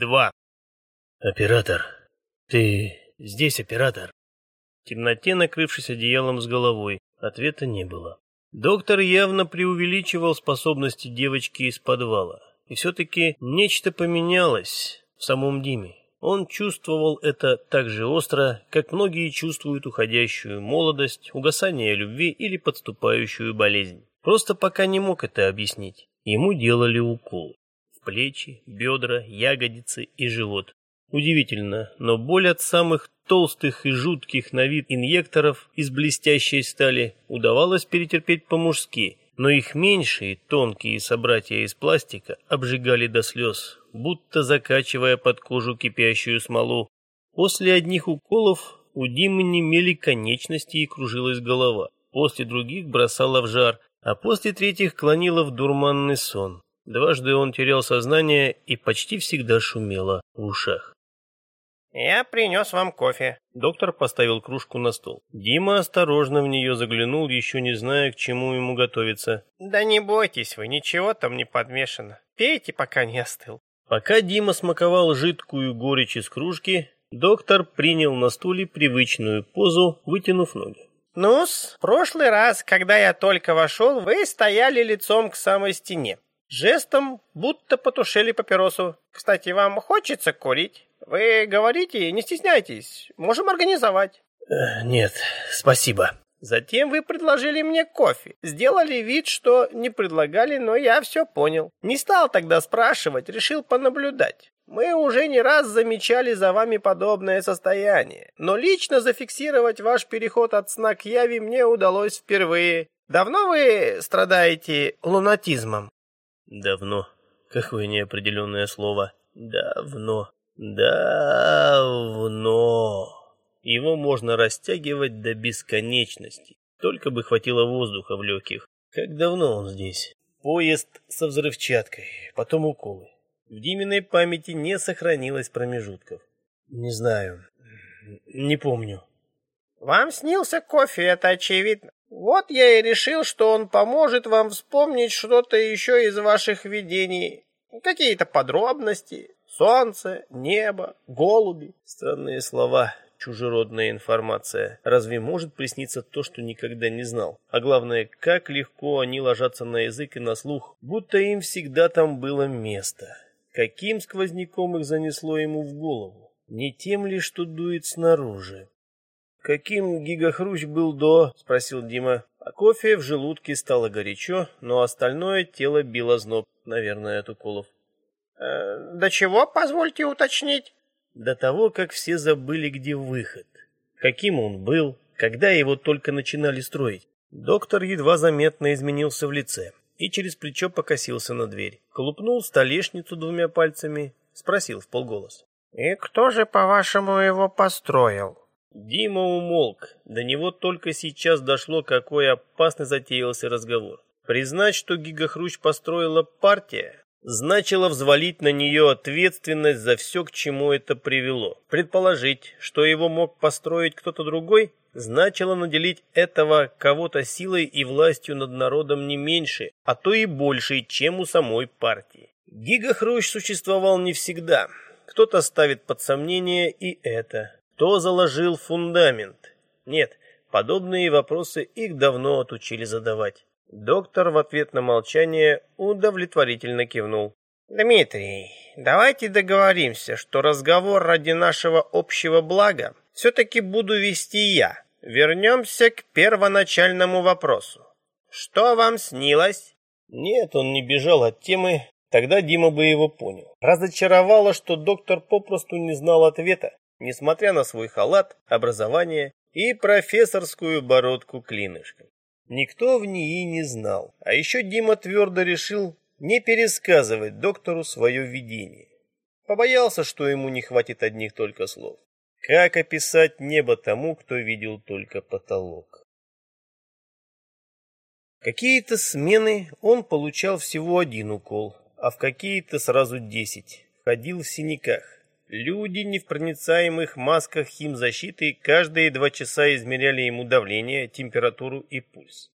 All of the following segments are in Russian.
два. Оператор, ты здесь, оператор? В темноте, накрывшись одеялом с головой, ответа не было. Доктор явно преувеличивал способности девочки из подвала. И все-таки нечто поменялось в самом Диме. Он чувствовал это так же остро, как многие чувствуют уходящую молодость, угасание любви или подступающую болезнь. Просто пока не мог это объяснить. Ему делали укол плечи, бедра, ягодицы и живот. Удивительно, но боль от самых толстых и жутких на вид инъекторов из блестящей стали удавалось перетерпеть по-мужски, но их меньшие, тонкие собратья из пластика обжигали до слез, будто закачивая под кожу кипящую смолу. После одних уколов у Димы немели конечности и кружилась голова, после других бросала в жар, а после третьих клонила в дурманный сон. Дважды он терял сознание и почти всегда шумело в ушах. «Я принес вам кофе». Доктор поставил кружку на стол. Дима осторожно в нее заглянул, еще не зная, к чему ему готовиться. «Да не бойтесь вы, ничего там не подмешано. Пейте, пока не остыл». Пока Дима смаковал жидкую горечь из кружки, доктор принял на стуле привычную позу, вытянув ноги. «Ну-с, прошлый раз, когда я только вошел, вы стояли лицом к самой стене. Жестом будто потушили папиросу. Кстати, вам хочется курить? Вы говорите, не стесняйтесь, можем организовать». Э, «Нет, спасибо». Затем вы предложили мне кофе. Сделали вид, что не предлагали, но я все понял. Не стал тогда спрашивать, решил понаблюдать. Мы уже не раз замечали за вами подобное состояние, но лично зафиксировать ваш переход от сна к яви мне удалось впервые. Давно вы страдаете лунатизмом? Давно. Какое неопределенное слово. Давно. Давно. Его можно растягивать до бесконечности. Только бы хватило воздуха в легких. Как давно он здесь? Поезд со взрывчаткой, потом уколы. В Диминой памяти не сохранилось промежутков. Не знаю. Не помню. Вам снился кофе, это очевидно. Вот я и решил, что он поможет вам вспомнить что-то еще из ваших видений. Какие-то подробности. Солнце, небо, голуби. Странные слова чужеродная информация. Разве может присниться то, что никогда не знал? А главное, как легко они ложатся на язык и на слух, будто им всегда там было место. Каким сквозняком их занесло ему в голову? Не тем ли, что дует снаружи? Каким гигахрущ был до? спросил Дима. А кофе в желудке стало горячо, но остальное тело било зноб, наверное, от уколов. Э, до чего, позвольте уточнить? до того, как все забыли, где выход. Каким он был, когда его только начинали строить. Доктор едва заметно изменился в лице и через плечо покосился на дверь. Колупнул столешницу двумя пальцами, спросил в полголоса. «И кто же, по-вашему, его построил?» Дима умолк. До него только сейчас дошло, какой опасный затеялся разговор. Признать, что Гигахрущ построила партия, значило взвалить на нее ответственность за все, к чему это привело. Предположить, что его мог построить кто-то другой, значило наделить этого кого-то силой и властью над народом не меньше, а то и больше, чем у самой партии. Гигахрущ существовал не всегда. Кто-то ставит под сомнение и это. Кто заложил фундамент? Нет, подобные вопросы их давно отучили задавать. Доктор в ответ на молчание удовлетворительно кивнул. Дмитрий, давайте договоримся, что разговор ради нашего общего блага все-таки буду вести я. Вернемся к первоначальному вопросу. Что вам снилось? Нет, он не бежал от темы, тогда Дима бы его понял. Разочаровало, что доктор попросту не знал ответа, несмотря на свой халат, образование и профессорскую бородку клинышком. Никто в НИИ не знал. А еще Дима твердо решил не пересказывать доктору свое видение. Побоялся, что ему не хватит одних только слов. Как описать небо тому, кто видел только потолок? Какие-то смены он получал всего один укол, а в какие-то сразу десять. Ходил в синяках. Люди не в проницаемых масках химзащиты каждые два часа измеряли ему давление, температуру и пульс.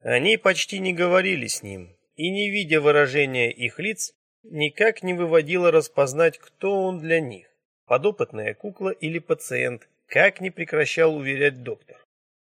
Они почти не говорили с ним, и не видя выражения их лиц, никак не выводило распознать, кто он для них. Подопытная кукла или пациент, как не прекращал уверять доктор.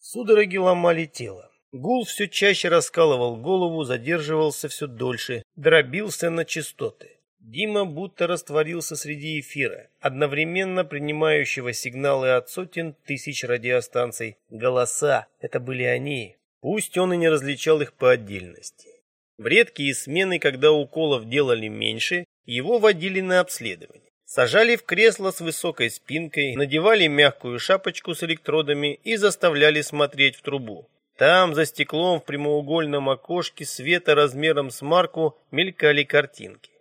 Судороги ломали тело. Гул все чаще раскалывал голову, задерживался все дольше, дробился на частоты. Дима будто растворился среди эфира, одновременно принимающего сигналы от сотен тысяч радиостанций. Голоса — это были они, пусть он и не различал их по отдельности. В редкие смены, когда уколов делали меньше, его водили на обследование. Сажали в кресло с высокой спинкой, надевали мягкую шапочку с электродами и заставляли смотреть в трубу. Там, за стеклом в прямоугольном окошке света размером с марку, мелькали картинки.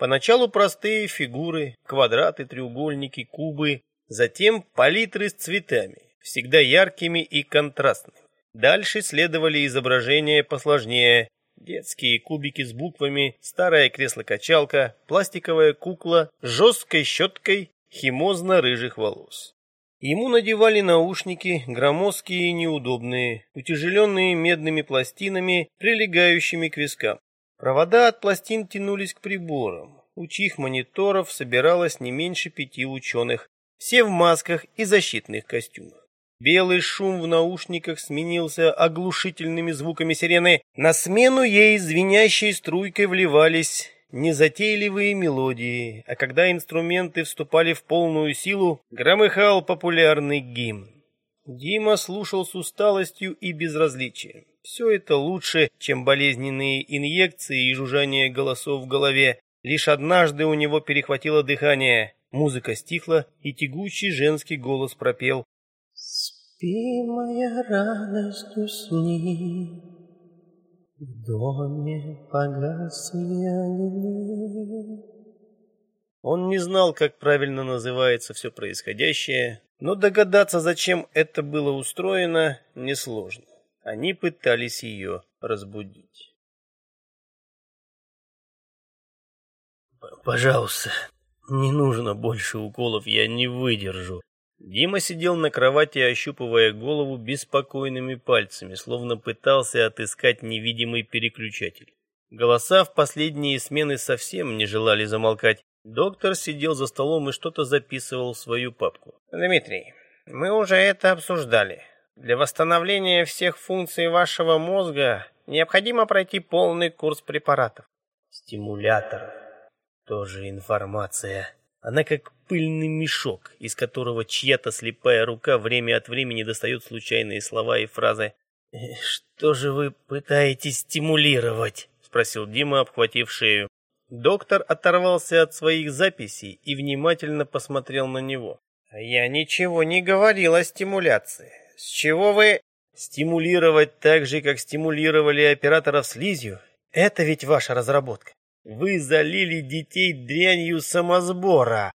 Поначалу простые фигуры, квадраты, треугольники, кубы, затем палитры с цветами, всегда яркими и контрастными. Дальше следовали изображения посложнее, Детские кубики с буквами, старое кресло-качалка, пластиковая кукла с жесткой щеткой химозно-рыжих волос. Ему надевали наушники, громоздкие и неудобные, утяжеленные медными пластинами, прилегающими к вискам. Провода от пластин тянулись к приборам, у чьих мониторов собиралось не меньше пяти ученых, все в масках и защитных костюмах. Белый шум в наушниках сменился оглушительными звуками сирены. На смену ей звенящей струйкой вливались незатейливые мелодии, а когда инструменты вступали в полную силу, громыхал популярный гимн. Дима слушал с усталостью и безразличием. Все это лучше, чем болезненные инъекции и жужжание голосов в голове. Лишь однажды у него перехватило дыхание. Музыка стихла, и тягучий женский голос пропел Спи, моя радость, усни, В доме погасли огни. Он не знал, как правильно называется все происходящее, но догадаться, зачем это было устроено, несложно. Они пытались ее разбудить. «Пожалуйста, не нужно больше уколов, я не выдержу», Дима сидел на кровати, ощупывая голову беспокойными пальцами, словно пытался отыскать невидимый переключатель. Голоса в последние смены совсем не желали замолкать. Доктор сидел за столом и что-то записывал в свою папку. «Дмитрий, мы уже это обсуждали. Для восстановления всех функций вашего мозга необходимо пройти полный курс препаратов». «Стимуляторов. Тоже информация». Она как пыльный мешок, из которого чья-то слепая рука время от времени достает случайные слова и фразы. «Э, «Что же вы пытаетесь стимулировать?» — спросил Дима, обхватив шею. Доктор оторвался от своих записей и внимательно посмотрел на него. «Я ничего не говорил о стимуляции. С чего вы...» «Стимулировать так же, как стимулировали операторов слизью? Это ведь ваша разработка. Вы залили детей дрянью самосбора.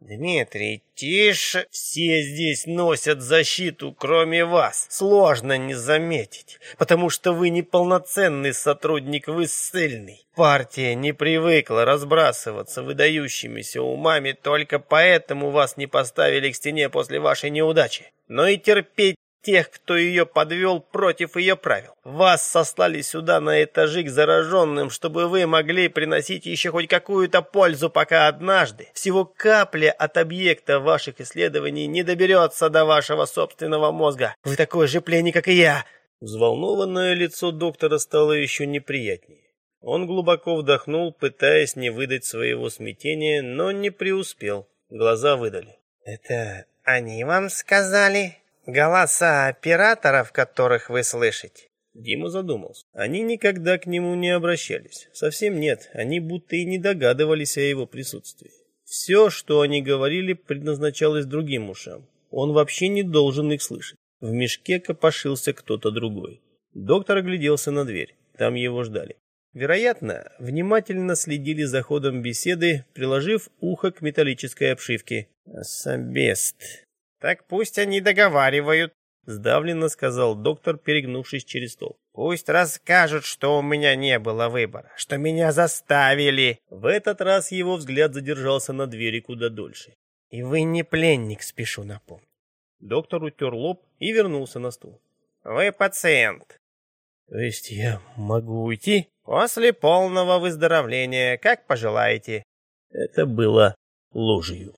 Дмитрий, тише. Все здесь носят защиту, кроме вас. Сложно не заметить, потому что вы неполноценный сотрудник, вы ссыльный. Партия не привыкла разбрасываться выдающимися умами, только поэтому вас не поставили к стене после вашей неудачи. Но и терпеть тех, кто ее подвел против ее правил. Вас сослали сюда на этажи к зараженным, чтобы вы могли приносить еще хоть какую-то пользу, пока однажды всего капля от объекта ваших исследований не доберется до вашего собственного мозга. Вы такой же пленник, как и я. Взволнованное лицо доктора стало еще неприятнее. Он глубоко вдохнул, пытаясь не выдать своего смятения, но не преуспел. Глаза выдали. «Это они вам сказали?» Голоса операторов, которых вы слышите. Дима задумался. Они никогда к нему не обращались. Совсем нет, они будто и не догадывались о его присутствии. Все, что они говорили, предназначалось другим ушам. Он вообще не должен их слышать. В мешке копошился кто-то другой. Доктор огляделся на дверь. Там его ждали. Вероятно, внимательно следили за ходом беседы, приложив ухо к металлической обшивке. «Особест», так пусть они договаривают, сдавленно сказал доктор, перегнувшись через стол. Пусть расскажут, что у меня не было выбора, что меня заставили. В этот раз его взгляд задержался на двери куда дольше. И вы не пленник, спешу напомнить. Доктор утер лоб и вернулся на стул. Вы пациент. То есть я могу уйти? После полного выздоровления, как пожелаете. Это было ложью.